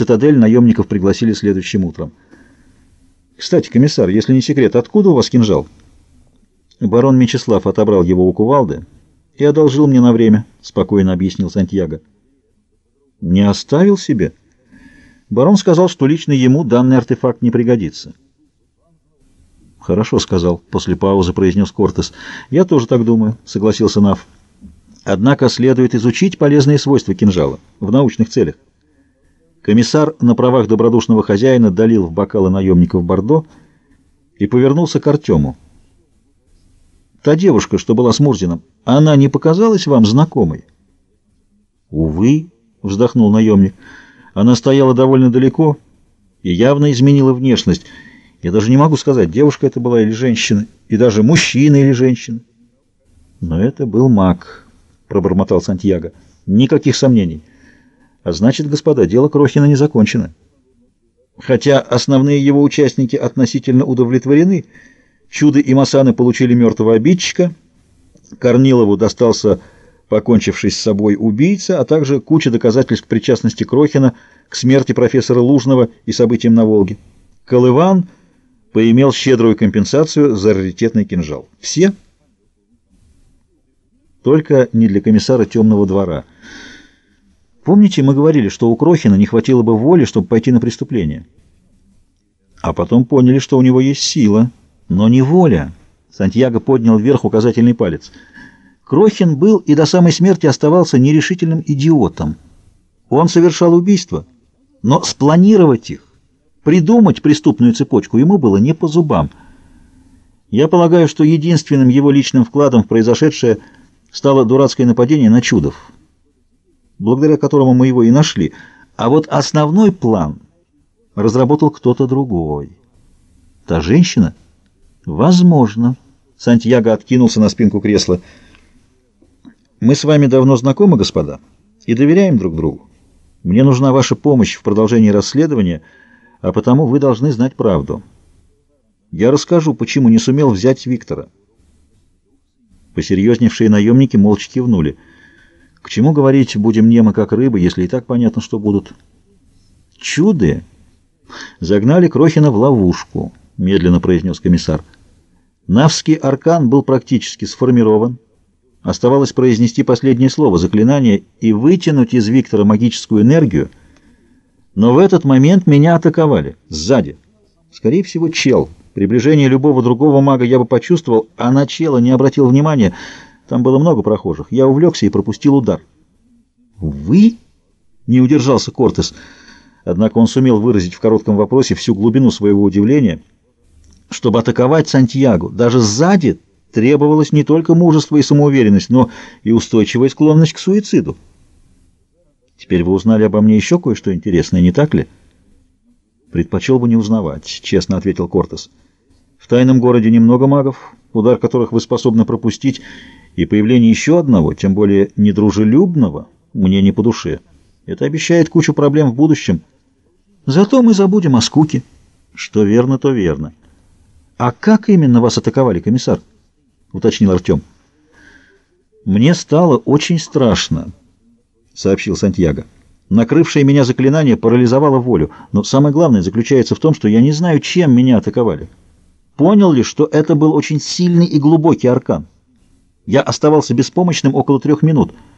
цитадель наемников пригласили следующим утром. «Кстати, комиссар, если не секрет, откуда у вас кинжал?» Барон Мечислав отобрал его у кувалды и одолжил мне на время, — спокойно объяснил Сантьяго. «Не оставил себе?» Барон сказал, что лично ему данный артефакт не пригодится. «Хорошо», — сказал, — после паузы произнес Кортес. «Я тоже так думаю», — согласился Нав. «Однако следует изучить полезные свойства кинжала в научных целях». Комиссар на правах добродушного хозяина долил в бокалы наемников Бордо и повернулся к Артему. «Та девушка, что была с Мурзином, она не показалась вам знакомой?» «Увы», — вздохнул наемник, — «она стояла довольно далеко и явно изменила внешность». Я даже не могу сказать, девушка это была или женщина, и даже мужчина или женщина. Но это был маг, пробормотал Сантьяго. Никаких сомнений. А значит, господа, дело Крохина не закончено. Хотя основные его участники относительно удовлетворены, Чудо и Масаны получили мертвого обидчика, Корнилову достался покончивший с собой убийца, а также куча доказательств причастности Крохина к смерти профессора Лужного и событиям на Волге. Колыван — поимел щедрую компенсацию за раритетный кинжал. Все? Только не для комиссара темного двора. Помните, мы говорили, что у Крохина не хватило бы воли, чтобы пойти на преступление? А потом поняли, что у него есть сила, но не воля. Сантьяго поднял вверх указательный палец. Крохин был и до самой смерти оставался нерешительным идиотом. Он совершал убийства, но спланировать их Придумать преступную цепочку ему было не по зубам. Я полагаю, что единственным его личным вкладом в произошедшее стало дурацкое нападение на Чудов, благодаря которому мы его и нашли. А вот основной план разработал кто-то другой. Та женщина? Возможно. Сантьяго откинулся на спинку кресла. Мы с вами давно знакомы, господа, и доверяем друг другу. Мне нужна ваша помощь в продолжении расследования — а потому вы должны знать правду. Я расскажу, почему не сумел взять Виктора. Посерьезневшие наемники молча кивнули. К чему говорить «будем немы, как рыбы», если и так понятно, что будут? Чуды загнали Крохина в ловушку, медленно произнес комиссар. Навский аркан был практически сформирован. Оставалось произнести последнее слово заклинания и вытянуть из Виктора магическую энергию, но в этот момент меня атаковали. Сзади. Скорее всего, чел. Приближение любого другого мага я бы почувствовал, а на чела не обратил внимания. Там было много прохожих. Я увлекся и пропустил удар. «Вы?» — не удержался Кортес. Однако он сумел выразить в коротком вопросе всю глубину своего удивления. Чтобы атаковать Сантьяго, даже сзади требовалось не только мужество и самоуверенность, но и устойчивая склонность к суициду. Теперь вы узнали обо мне еще кое-что интересное, не так ли? Предпочел бы не узнавать, честно ответил Кортес. В тайном городе немного магов, удар которых вы способны пропустить, и появление еще одного, тем более недружелюбного, мне не по душе. Это обещает кучу проблем в будущем. Зато мы забудем о скуке. Что верно, то верно. А как именно вас атаковали, комиссар? Уточнил Артем. Мне стало очень страшно. — сообщил Сантьяго. «Накрывшее меня заклинание парализовало волю, но самое главное заключается в том, что я не знаю, чем меня атаковали. Понял ли, что это был очень сильный и глубокий аркан? Я оставался беспомощным около трех минут —